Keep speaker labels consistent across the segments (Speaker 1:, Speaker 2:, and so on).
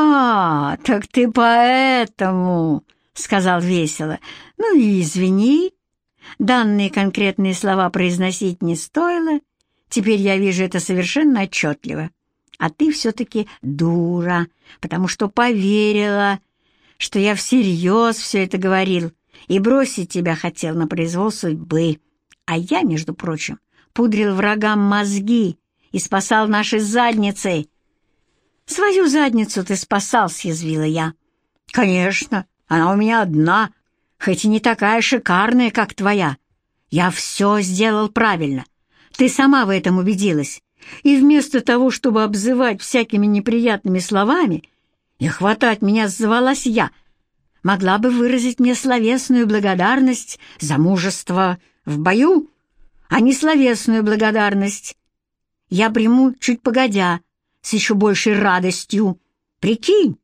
Speaker 1: «А, так ты поэтому», — сказал весело. «Ну и извини, данные конкретные слова произносить не стоило. Теперь я вижу это совершенно отчетливо. А ты все-таки дура, потому что поверила, что я всерьез все это говорил и бросить тебя хотел на произвол судьбы. А я, между прочим, пудрил врагам мозги и спасал наши задницы. Свою задницу ты спасал, съязвила я. Конечно, она у меня одна, хоть и не такая шикарная, как твоя. Я все сделал правильно. Ты сама в этом убедилась. И вместо того, чтобы обзывать всякими неприятными словами и хватать меня, звалась я, могла бы выразить мне словесную благодарность за мужество в бою, а не словесную благодарность. Я приму чуть погодя, с еще большей радостью. Прикинь,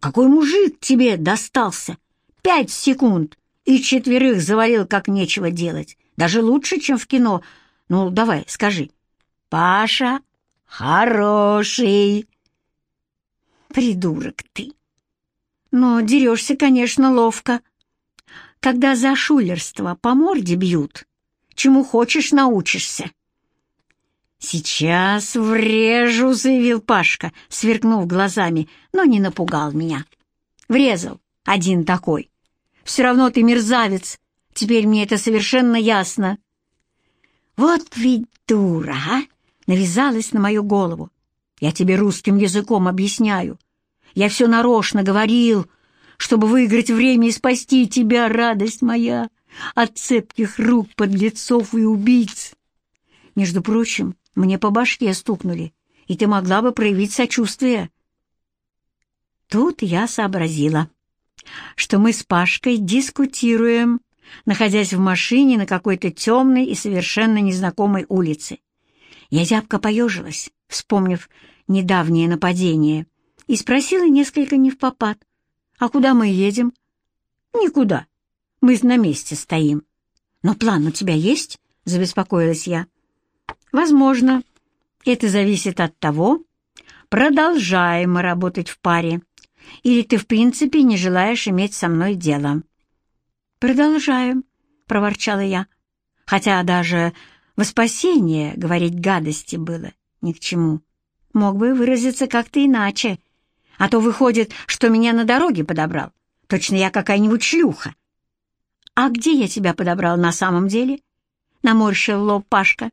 Speaker 1: какой мужик тебе достался! Пять секунд и четверых завалил, как нечего делать. Даже лучше, чем в кино. Ну, давай, скажи. Паша хороший. Придурок ты. Но дерешься, конечно, ловко. Когда за шулерство по морде бьют, чему хочешь научишься. «Сейчас врежу», — заявил Пашка, сверкнув глазами, но не напугал меня. «Врезал один такой. Все равно ты мерзавец. Теперь мне это совершенно ясно». «Вот ведь дура, а!» — навязалась на мою голову. «Я тебе русским языком объясняю. Я все нарочно говорил, чтобы выиграть время и спасти тебя, радость моя, от цепких рук подлецов и убийц. Между прочим, мне по башке стукнули, и ты могла бы проявить сочувствие. Тут я сообразила, что мы с Пашкой дискутируем, находясь в машине на какой-то темной и совершенно незнакомой улице. Я зябко поежилась, вспомнив недавнее нападение, и спросила несколько невпопад. «А куда мы едем?» «Никуда. Мы на месте стоим». «Но план у тебя есть?» — забеспокоилась я. «Возможно. Это зависит от того, продолжаем мы работать в паре, или ты в принципе не желаешь иметь со мной дело». «Продолжаем», — проворчала я, хотя даже во спасение говорить гадости было ни к чему. Мог бы выразиться как-то иначе, а то выходит, что меня на дороге подобрал. Точно я какая-нибудь шлюха. «А где я тебя подобрал на самом деле?» — наморщил лоб Пашка.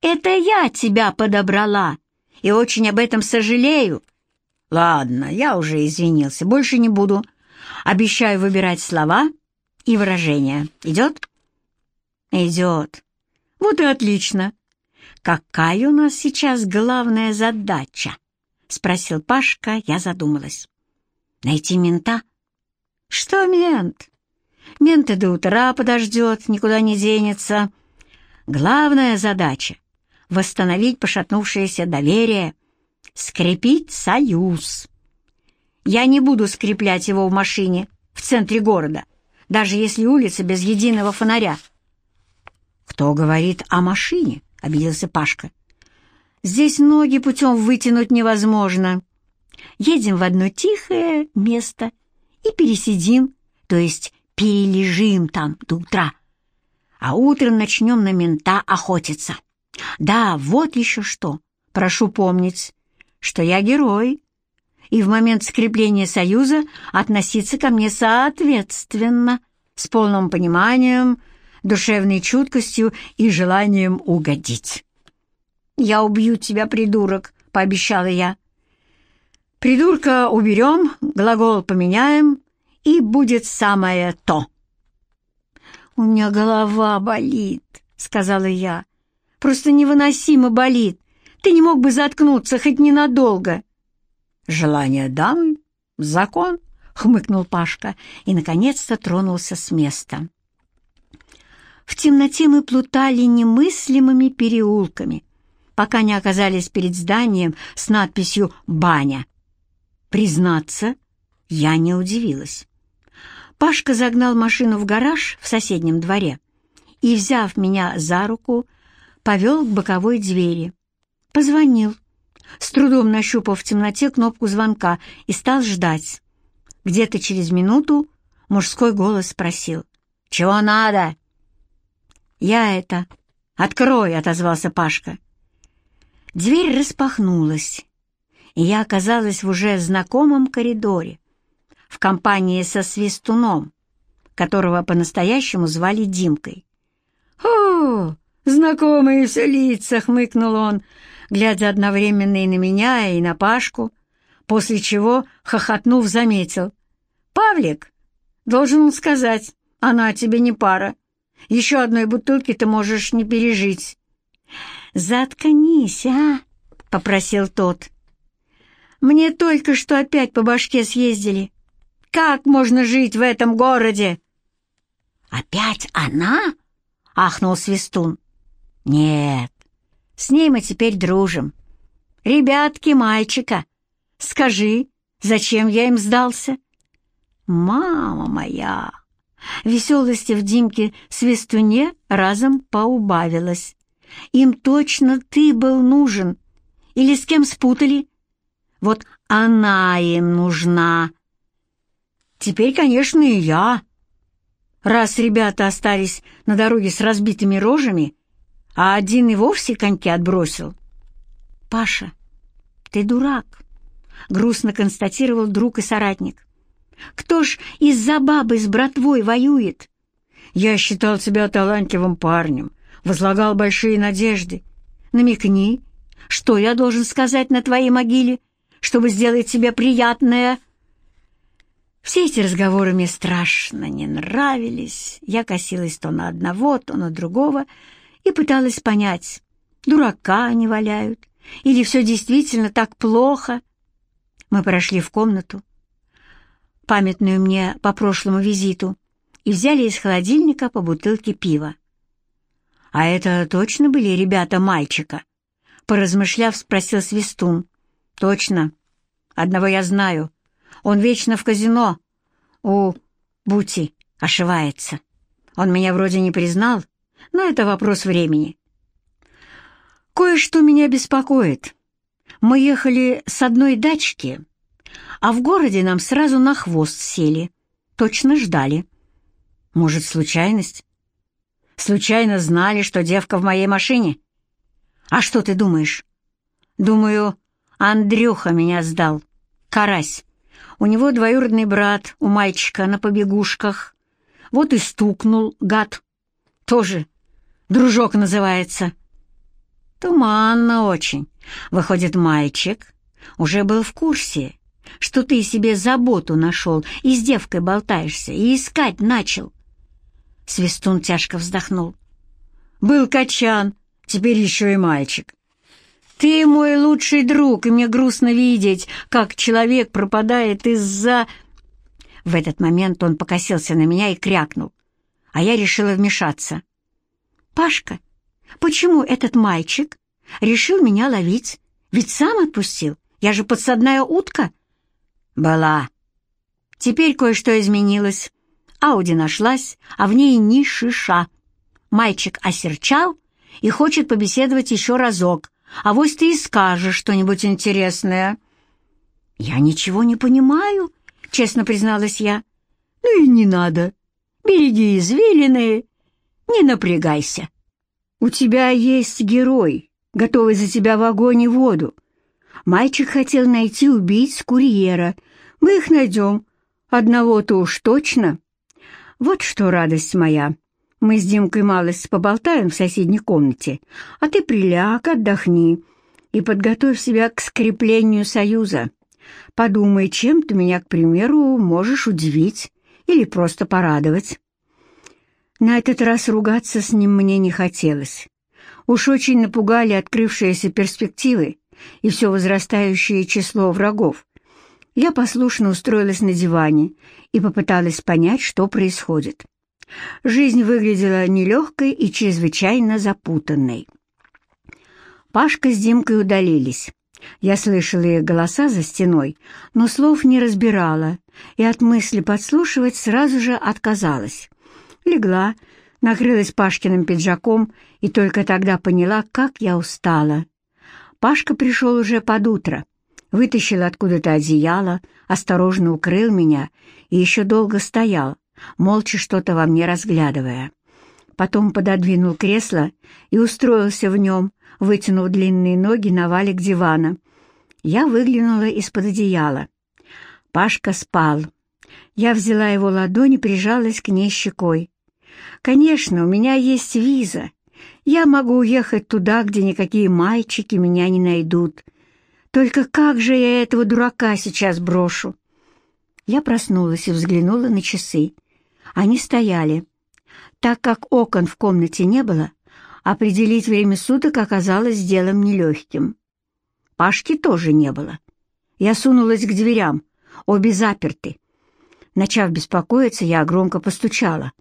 Speaker 1: «Это я тебя подобрала, и очень об этом сожалею». «Ладно, я уже извинился, больше не буду. Обещаю выбирать слова и выражения. Идет?» «Идет. Вот и отлично. Какая у нас сейчас главная задача?» — спросил Пашка, я задумалась. «Найти мента?» «Что мент?» «Мент и до утра подождет, никуда не денется. Главная задача — восстановить пошатнувшееся доверие, скрепить союз. Я не буду скреплять его в машине в центре города, даже если улица без единого фонаря». «Кто говорит о машине?» — обиделся Пашка. Здесь ноги путем вытянуть невозможно. Едем в одно тихое место и пересидим, то есть перележим там до утра. А утром начнем на мента охотиться. Да, вот еще что. Прошу помнить, что я герой, и в момент скрепления союза относиться ко мне соответственно, с полным пониманием, душевной чуткостью и желанием угодить. «Я убью тебя, придурок», — пообещала я. «Придурка уберем, глагол поменяем, и будет самое то». «У меня голова болит», — сказала я. «Просто невыносимо болит. Ты не мог бы заткнуться хоть ненадолго». «Желание дамы — закон», — хмыкнул Пашка и, наконец-то, тронулся с места. В темноте мы плутали немыслимыми переулками — пока не оказались перед зданием с надписью «Баня». Признаться, я не удивилась. Пашка загнал машину в гараж в соседнем дворе и, взяв меня за руку, повел к боковой двери. Позвонил, с трудом нащупав в темноте кнопку звонка и стал ждать. Где-то через минуту мужской голос спросил. «Чего надо?» «Я это...» «Открой!» — отозвался Пашка. Дверь распахнулась, и я оказалась в уже знакомом коридоре, в компании со Свистуном, которого по-настоящему звали Димкой. «О, знакомые все лица!» — хмыкнул он, глядя одновременно и на меня, и на Пашку, после чего, хохотнув, заметил. «Павлик, должен сказать, она тебе не пара. Еще одной бутылки ты можешь не пережить». «Заткнись, а!» — попросил тот. «Мне только что опять по башке съездили. Как можно жить в этом городе?» «Опять она?» — ахнул Свистун. «Нет, с ней мы теперь дружим. Ребятки мальчика, скажи, зачем я им сдался?» «Мама моя!» Веселости в Димке Свистуне разом поубавилось. Им точно ты был нужен. Или с кем спутали? Вот она им нужна. Теперь, конечно, и я. Раз ребята остались на дороге с разбитыми рожами, а один и вовсе коньки отбросил. Паша, ты дурак, грустно констатировал друг и соратник. Кто ж из-за бабы с братвой воюет? Я считал тебя талантливым парнем, возлагал большие надежды. Намекни, что я должен сказать на твоей могиле, чтобы сделать тебе приятное?» Все эти разговоры мне страшно не нравились. Я косилась то на одного, то на другого и пыталась понять, дурака они валяют или все действительно так плохо. Мы прошли в комнату, памятную мне по прошлому визиту, и взяли из холодильника по бутылке пива. «А это точно были ребята мальчика?» Поразмышляв, спросил Свистун. «Точно. Одного я знаю. Он вечно в казино. У Бути ошивается. Он меня вроде не признал, но это вопрос времени. Кое-что меня беспокоит. Мы ехали с одной дачки, а в городе нам сразу на хвост сели. Точно ждали. Может, случайность? Случайно знали, что девка в моей машине? А что ты думаешь? Думаю, Андрюха меня сдал. Карась. У него двоюродный брат у мальчика на побегушках. Вот и стукнул, гад. Тоже дружок называется. Туманно очень. Выходит, мальчик уже был в курсе, что ты себе заботу нашел и с девкой болтаешься, и искать начал. Свистун тяжко вздохнул. «Был качан, теперь еще и мальчик. Ты мой лучший друг, и мне грустно видеть, как человек пропадает из-за...» В этот момент он покосился на меня и крякнул, а я решила вмешаться. «Пашка, почему этот мальчик решил меня ловить? Ведь сам отпустил, я же подсадная утка». «Была. Теперь кое-что изменилось». Ауди нашлась, а в ней ни шиша. Мальчик осерчал и хочет побеседовать еще разок, а вось ты и скажешь что-нибудь интересное. «Я ничего не понимаю», — честно призналась я. «Ну и не надо. Береги извилины, не напрягайся. У тебя есть герой, готовый за тебя в огонь и воду. Мальчик хотел найти убийц курьера. Мы их найдем. Одного-то уж точно». «Вот что, радость моя, мы с Димкой малость поболтаем в соседней комнате, а ты приляг, отдохни и подготовь себя к скреплению союза. Подумай, чем ты меня, к примеру, можешь удивить или просто порадовать». На этот раз ругаться с ним мне не хотелось. Уж очень напугали открывшиеся перспективы и все возрастающее число врагов, я послушно устроилась на диване и попыталась понять, что происходит. Жизнь выглядела нелегкой и чрезвычайно запутанной. Пашка с Димкой удалились. Я слышала их голоса за стеной, но слов не разбирала и от мысли подслушивать сразу же отказалась. Легла, накрылась Пашкиным пиджаком и только тогда поняла, как я устала. Пашка пришел уже под утро, вытащил откуда-то одеяло, осторожно укрыл меня и еще долго стоял, молча что-то во мне разглядывая. Потом пододвинул кресло и устроился в нем, вытянув длинные ноги на валик дивана. Я выглянула из-под одеяла. Пашка спал. Я взяла его ладонь и прижалась к ней щекой. «Конечно, у меня есть виза. Я могу уехать туда, где никакие мальчики меня не найдут. Только как же я этого дурака сейчас брошу?» Я проснулась и взглянула на часы. Они стояли. Так как окон в комнате не было, определить время суток оказалось делом нелегким. Пашки тоже не было. Я сунулась к дверям, обе заперты. Начав беспокоиться, я громко постучала.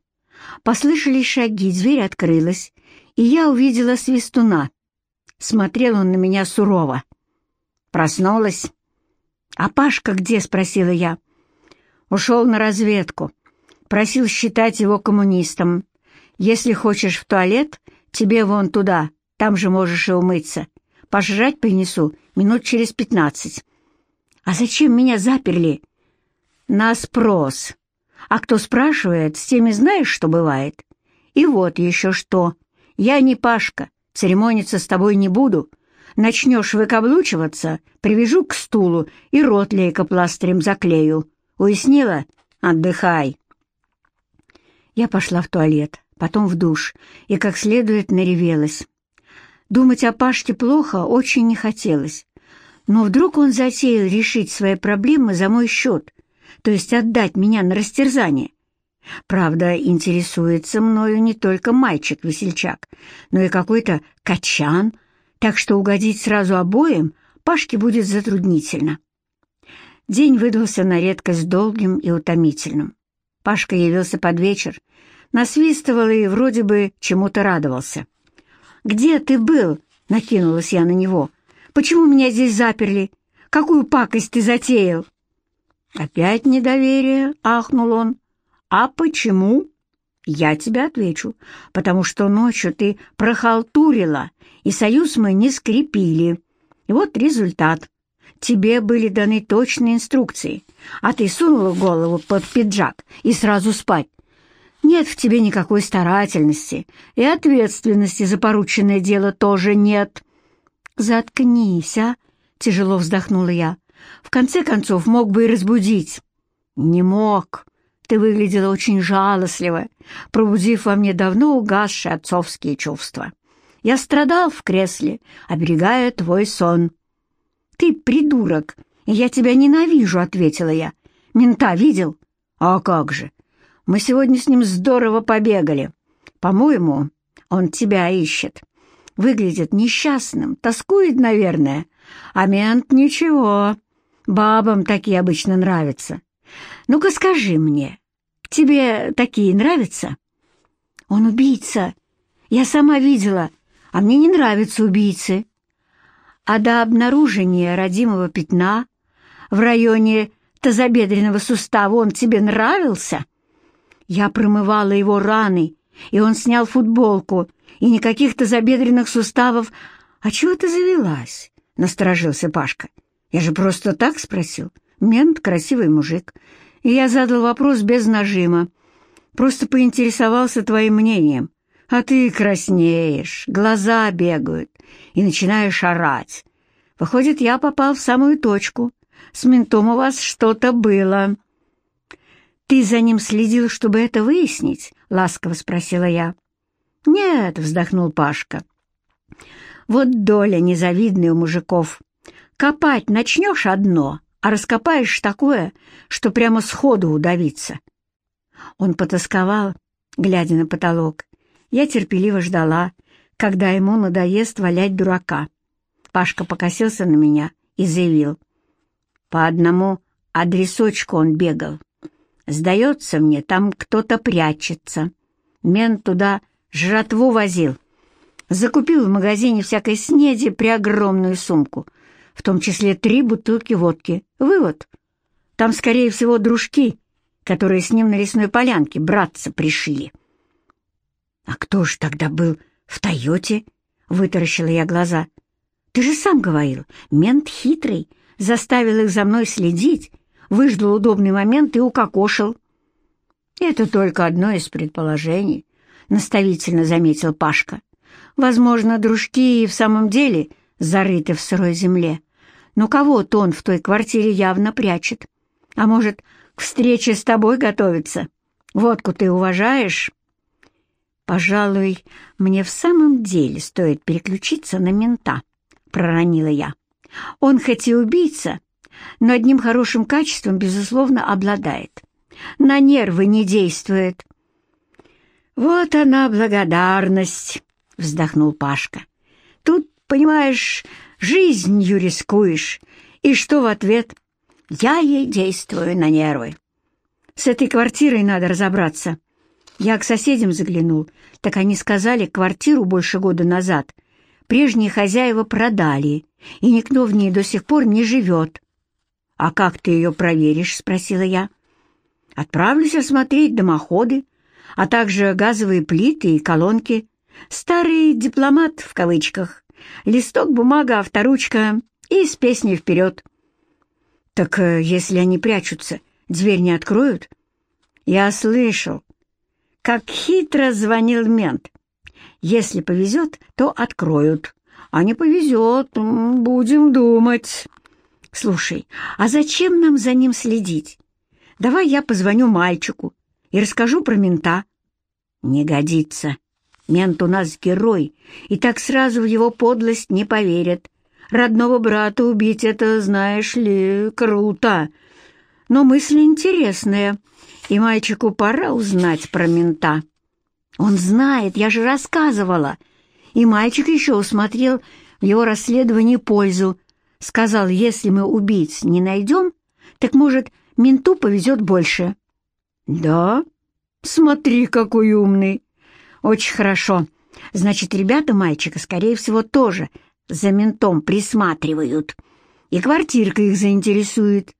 Speaker 1: Послышались шаги, дверь открылась, и я увидела свистуна. Смотрел он на меня сурово. Проснулась. «А Пашка где?» — спросила я. «Ушел на разведку. Просил считать его коммунистом. Если хочешь в туалет, тебе вон туда, там же можешь и умыться. Пожрать принесу минут через пятнадцать». «А зачем меня заперли?» «На спрос. А кто спрашивает, с теми знаешь, что бывает? И вот еще что. Я не Пашка, церемониться с тобой не буду. Начнешь выкаблучиваться, привяжу к стулу и рот лейкопластырем заклею. Уяснила? Отдыхай. Я пошла в туалет, потом в душ, и как следует наревелась. Думать о Пашке плохо очень не хотелось. Но вдруг он затеял решить свои проблемы за мой счет, то есть отдать меня на растерзание. Правда, интересуется мною не только мальчик-весельчак, но и какой-то качан, так что угодить сразу обоим Пашке будет затруднительно. День выдался на редкость долгим и утомительным. Пашка явился под вечер, насвистывал и вроде бы чему-то радовался. «Где ты был?» — накинулась я на него. «Почему меня здесь заперли? Какую пакость ты затеял?» «Опять недоверие?» — ахнул он. «А почему?» «Я тебе отвечу, потому что ночью ты прохалтурила, и союз мы не скрепили. И вот результат. Тебе были даны точные инструкции, а ты сунула голову под пиджак и сразу спать. Нет в тебе никакой старательности, и ответственности за порученное дело тоже нет». «Заткнись, а!» — тяжело вздохнула я. «В конце концов, мог бы и разбудить». «Не мог. Ты выглядела очень жалостливо, пробудив во мне давно угасшие отцовские чувства. Я страдал в кресле, оберегая твой сон». «Ты придурок, я тебя ненавижу», — ответила я. «Мента видел?» «А как же? Мы сегодня с ним здорово побегали. По-моему, он тебя ищет. Выглядит несчастным, тоскует, наверное. А мент ничего. Бабам такие обычно нравятся. Ну-ка скажи мне, тебе такие нравятся? Он убийца. Я сама видела, а мне не нравятся убийцы. А до обнаружения родимого пятна в районе тазобедренного сустава он тебе нравился? Я промывала его раны, и он снял футболку, и никаких тазобедренных суставов. А чего ты завелась? — насторожился Пашка. «Я же просто так спросил. Мент — красивый мужик. И я задал вопрос без нажима. Просто поинтересовался твоим мнением. А ты краснеешь, глаза бегают и начинаешь орать. Выходит, я попал в самую точку. С ментом у вас что-то было». «Ты за ним следил, чтобы это выяснить?» — ласково спросила я. «Нет», — вздохнул Пашка. «Вот доля незавидная у мужиков. Копать начнешь одно, а раскопаешь такое, что прямо сходу удавиться». Он потасковал, глядя на потолок. Я терпеливо ждала, когда ему надоест валять дурака. Пашка покосился на меня и заявил. По одному адресочку он бегал. Сдается мне, там кто-то прячется. Мент туда жратву возил. Закупил в магазине всякой снеди при огромную сумку, в том числе три бутылки водки. Вывод. Там, скорее всего, дружки, которые с ним на лесной полянке братца пришли. «А кто ж тогда был в Тойоте?» — вытаращила я глаза. Ты же сам говорил, мент хитрый, заставил их за мной следить, выждал удобный момент и укокошил. «Это только одно из предположений», — наставительно заметил Пашка. «Возможно, дружки и в самом деле зарыты в сырой земле, но кого-то он в той квартире явно прячет. А может, к встрече с тобой готовится? Водку ты уважаешь?» «Пожалуй, мне в самом деле стоит переключиться на мента», — проронила я. «Он хоть и убийца, но одним хорошим качеством, безусловно, обладает. На нервы не действует». «Вот она благодарность», — вздохнул Пашка. «Тут, понимаешь, жизнью рискуешь. И что в ответ? Я ей действую на нервы. С этой квартирой надо разобраться. Я к соседям заглянул, так они сказали, квартиру больше года назад прежние хозяева продали, и никто в ней до сих пор не живет. «А как ты ее проверишь?» — спросила я. «Отправлюсь осмотреть дымоходы, а также газовые плиты и колонки. Старый дипломат в кавычках, листок, бумага, авторучка и с песней вперед». «Так э, если они прячутся, дверь не откроют?» «Я слышал, как хитро звонил мент. Если повезет, то откроют. А не повезет, будем думать. Слушай, а зачем нам за ним следить? Давай я позвоню мальчику и расскажу про мента. Не годится. Мент у нас герой, и так сразу в его подлость не поверят. Родного брата убить — это, знаешь ли, круто. Но мысль интересная — и мальчику пора узнать про мента. Он знает, я же рассказывала. И мальчик еще усмотрел в его расследовании пользу. Сказал, если мы убийц не найдем, так, может, менту повезет больше. Да? Смотри, какой умный. Очень хорошо. Значит, ребята мальчика, скорее всего, тоже за ментом присматривают. И квартирка их заинтересует.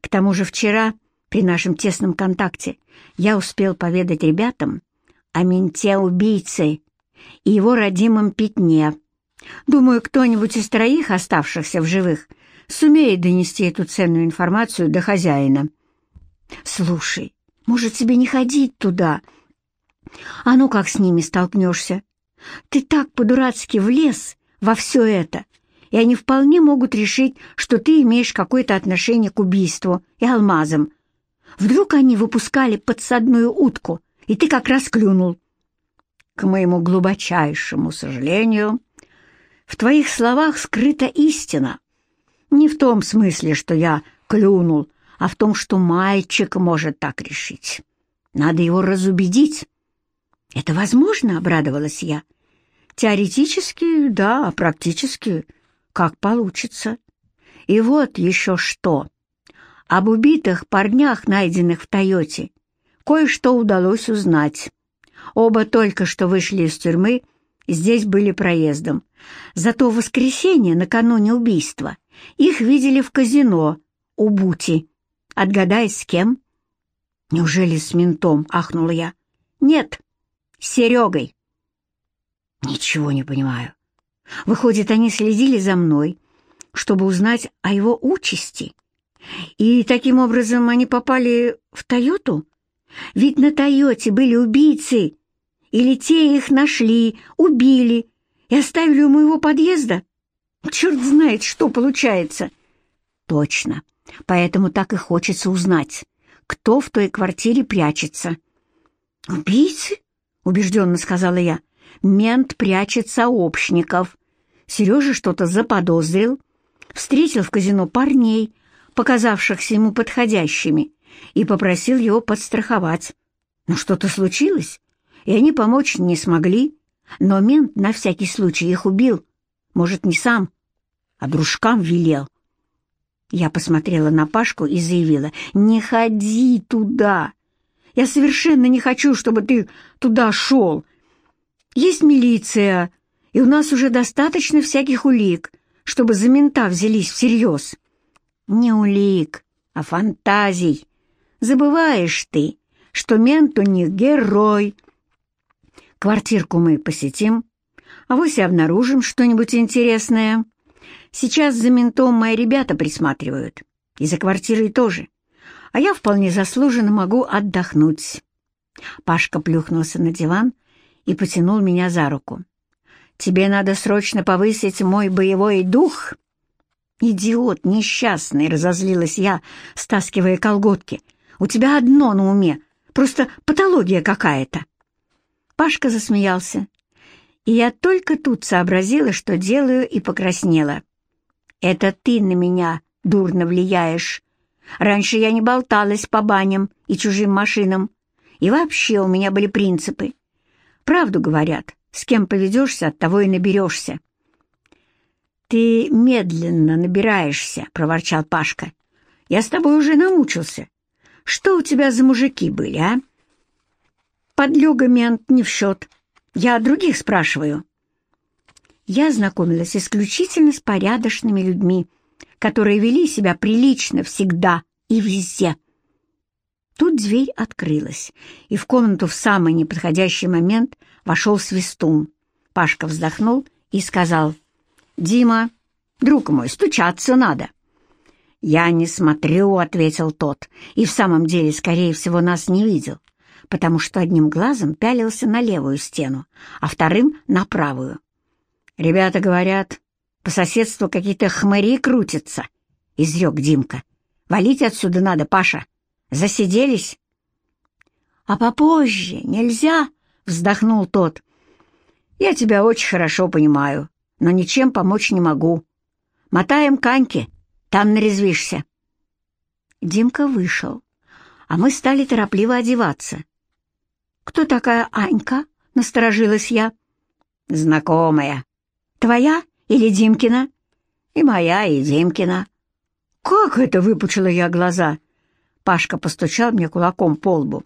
Speaker 1: К тому же вчера при нашем тесном контакте я успел поведать ребятам о менте-убийце и его родимом пятне. Думаю, кто-нибудь из троих оставшихся в живых сумеет донести эту ценную информацию до хозяина. «Слушай, может, тебе не ходить туда? А ну как с ними столкнешься? Ты так по-дурацки влез во все это, и они вполне могут решить, что ты имеешь какое-то отношение к убийству и алмазам, Вдруг они выпускали подсадную утку, и ты как раз клюнул. К моему глубочайшему сожалению, в твоих словах скрыта истина. Не в том смысле, что я клюнул, а в том, что мальчик может так решить. Надо его разубедить. «Это возможно?» — обрадовалась я. «Теоретически, да, а практически, как получится. И вот еще что. Об убитых парнях, найденных в «Тойоте», кое-что удалось узнать. Оба только что вышли из тюрьмы здесь были проездом. Зато в воскресенье, накануне убийства, их видели в казино у Бути. Отгадай, с кем? «Неужели с ментом?» — ахнула я. «Нет, с Серегой». «Ничего не понимаю. Выходит, они следили за мной, чтобы узнать о его участи и таким образом они попали в Тойоту? Ведь на Тойоте были убийцы. Или те их нашли, убили и оставили у моего подъезда? Черт знает, что получается. Точно. Поэтому так и хочется узнать, кто в той квартире прячется. «Убийцы?» — убежденно сказала я. «Мент прячет сообщников. Сережа что-то заподозрил, встретил в казино парней, показавшихся ему подходящими, и попросил его подстраховать. Но что-то случилось, и они помочь не смогли, но мент на всякий случай их убил. Может, не сам, а дружкам велел. Я посмотрела на Пашку и заявила, «Не ходи туда! Я совершенно не хочу, чтобы ты туда шел. Есть милиция, и у нас уже достаточно всяких улик, чтобы за мента взялись всерьез». Не улик, а фантазий. Забываешь ты, что мент у них герой. Квартирку мы посетим, а вось и обнаружим что-нибудь интересное. Сейчас за ментом мои ребята присматривают. И за квартирой тоже. А я вполне заслуженно могу отдохнуть. Пашка плюхнулся на диван и потянул меня за руку. «Тебе надо срочно повысить мой боевой дух!» «Идиот несчастный!» — разозлилась я, стаскивая колготки. «У тебя одно на уме, просто патология какая-то!» Пашка засмеялся, и я только тут сообразила, что делаю, и покраснела. «Это ты на меня дурно влияешь. Раньше я не болталась по баням и чужим машинам, и вообще у меня были принципы. Правду говорят, с кем поведешься, от того и наберешься». «Ты медленно набираешься», — проворчал Пашка. «Я с тобой уже намучился. Что у тебя за мужики были, а?» «Подлюга мент не в счет. Я о других спрашиваю». Я знакомилась исключительно с порядочными людьми, которые вели себя прилично всегда и везде. Тут дверь открылась, и в комнату в самый неподходящий момент вошел свистун. Пашка вздохнул и сказал, «Дима, друг мой, стучаться надо». «Я не смотрю», — ответил тот, и в самом деле, скорее всего, нас не видел, потому что одним глазом пялился на левую стену, а вторым — на правую. «Ребята говорят, по соседству какие-то хмыри крутятся», — изрек Димка. «Валить отсюда надо, Паша. Засиделись?» «А попозже нельзя?» — вздохнул тот. «Я тебя очень хорошо понимаю, но ничем помочь не могу. Мотаем каньки, там нарезвишься». Димка вышел, а мы стали торопливо одеваться. «Кто такая Анька?» — насторожилась я. «Знакомая. Твоя или Димкина?» «И моя, и Димкина». «Как это?» — выпучила я глаза. Пашка постучал мне кулаком по лбу.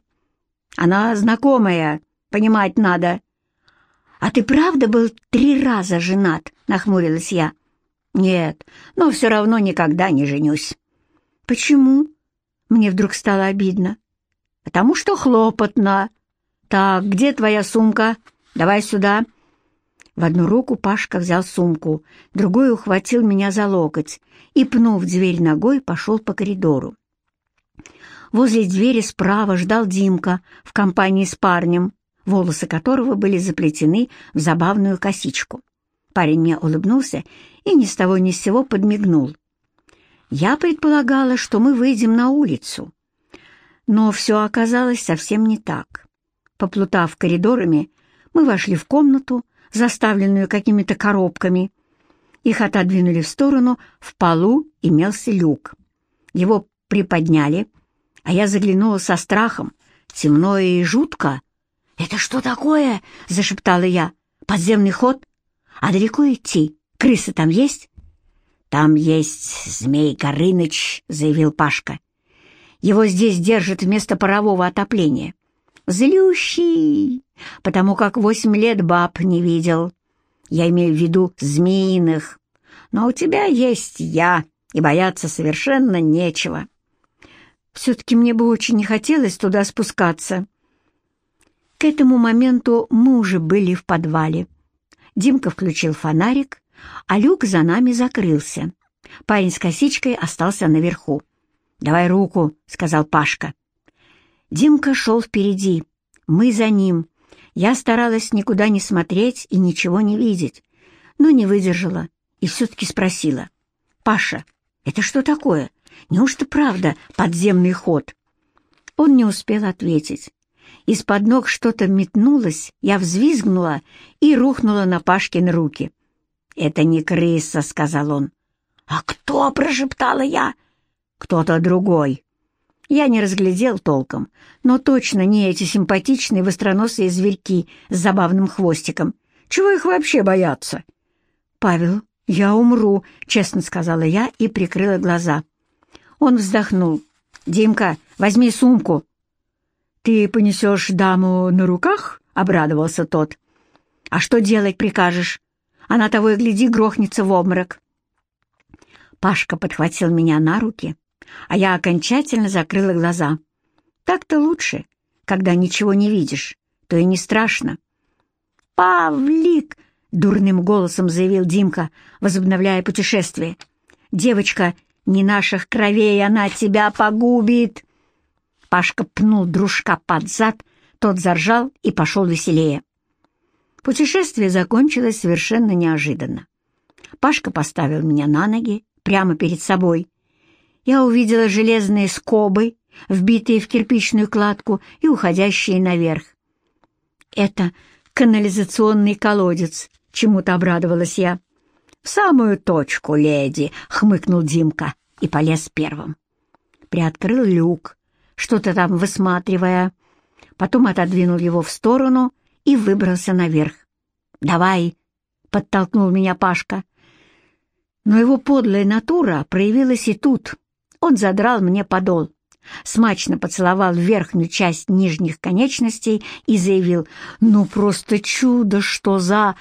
Speaker 1: «Она знакомая, понимать надо». «А ты правда был три раза женат?» — нахмурилась я. «Нет, но все равно никогда не женюсь». «Почему?» Мне вдруг стало обидно. «Потому что хлопотно. Так, где твоя сумка? Давай сюда». В одну руку Пашка взял сумку, другой ухватил меня за локоть и, пнув дверь ногой, пошел по коридору. Возле двери справа ждал Димка в компании с парнем, волосы которого были заплетены в забавную косичку. Парень мне улыбнулся и ни с того ни с сего подмигнул. Я предполагала, что мы выйдем на улицу. Но все оказалось совсем не так. Поплутав коридорами, мы вошли в комнату, заставленную какими-то коробками. Их отодвинули в сторону, в полу имелся люк. Его приподняли, а я заглянула со страхом. Темно и жутко. «Это что такое?» — зашептала я. «Подземный ход? А далеко идти? Крысы там есть?» «Там есть Змей Горыныч», — заявил Пашка. «Его здесь держат вместо парового отопления. Злющий, потому как восемь лет баб не видел. Я имею в виду змеиных. Но у тебя есть я, и бояться совершенно нечего. Все-таки мне бы очень не хотелось туда спускаться. К этому моменту мы уже были в подвале. Димка включил фонарик, а люк за нами закрылся. Парень с косичкой остался наверху. «Давай руку», — сказал Пашка. Димка шел впереди, мы за ним. Я старалась никуда не смотреть и ничего не видеть, но не выдержала и все-таки спросила. «Паша, это что такое? Неужто правда подземный ход?» Он не успел ответить. Из-под ног что-то метнулось, я взвизгнула и рухнула на Пашкин руки. «Это не крыса», — сказал он. «А кто?» — прошептала я. «Кто-то другой». Я не разглядел толком, но точно не эти симпатичные востроносые зверьки с забавным хвостиком. Чего их вообще бояться? «Павел, я умру», — честно сказала я и прикрыла глаза. Он вздохнул. «Димка, возьми сумку». «Ты понесешь даму на руках?» — обрадовался тот. «А что делать прикажешь? Она того и гляди грохнется в обморок». Пашка подхватил меня на руки а я окончательно закрыла глаза. Так-то лучше, когда ничего не видишь, то и не страшно. «Павлик!» — дурным голосом заявил Димка, возобновляя путешествие. «Девочка, не наших кровей, она тебя погубит!» Пашка пнул дружка под зад, тот заржал и пошел веселее. Путешествие закончилось совершенно неожиданно. Пашка поставил меня на ноги, прямо перед собой. Я увидела железные скобы, вбитые в кирпичную кладку и уходящие наверх. «Это канализационный колодец», — чему-то обрадовалась я. «В самую точку, леди», — хмыкнул Димка и полез первым. Приоткрыл люк, что-то там высматривая, потом отодвинул его в сторону и выбрался наверх. «Давай!» — подтолкнул меня Пашка. Но его подлая натура проявилась и тут. Он задрал мне подол, смачно поцеловал верхнюю часть нижних конечностей и заявил «Ну просто чудо, что за...»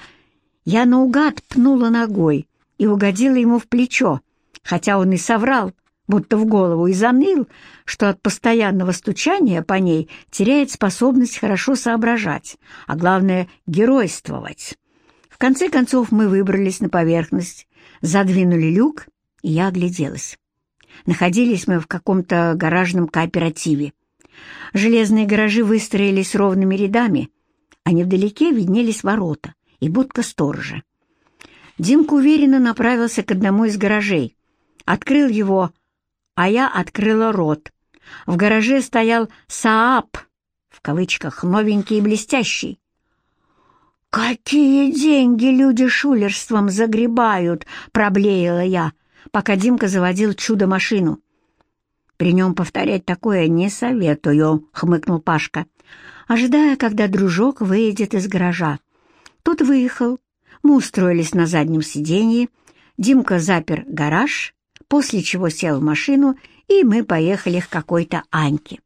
Speaker 1: Я наугад пнула ногой и угодила ему в плечо, хотя он и соврал, будто в голову, и заныл, что от постоянного стучания по ней теряет способность хорошо соображать, а главное — геройствовать. В конце концов мы выбрались на поверхность, задвинули люк, и я огляделась. Находились мы в каком-то гаражном кооперативе. Железные гаражи выстроились ровными рядами, а невдалеке виднелись ворота и будка сторожа. Димка уверенно направился к одному из гаражей, открыл его, а я открыла рот. В гараже стоял «Саап», в кавычках «новенький и блестящий». «Какие деньги люди шулерством загребают!» — проблеяла я, пока Димка заводил чудо-машину. «При нем повторять такое не советую», — хмыкнул Пашка, ожидая, когда дружок выйдет из гаража. Тот выехал, мы устроились на заднем сиденье, Димка запер гараж, после чего сел в машину, и мы поехали к какой-то Аньке.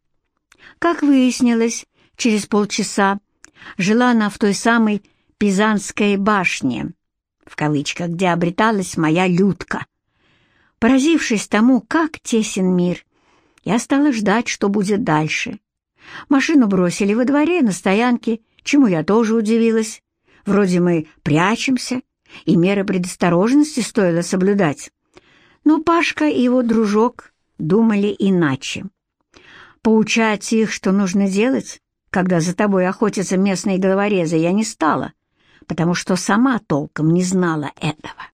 Speaker 1: Как выяснилось, через полчаса жила она в той самой «Пизанской башне», в кавычках, где обреталась моя Людка. Поразившись тому, как тесен мир, я стала ждать, что будет дальше. Машину бросили во дворе на стоянке, чему я тоже удивилась. Вроде мы прячемся, и меры предосторожности стоило соблюдать. Но Пашка и его дружок думали иначе. Поучать их, что нужно делать, когда за тобой охотятся местные головорезы, я не стала потому что сама толком не знала этого.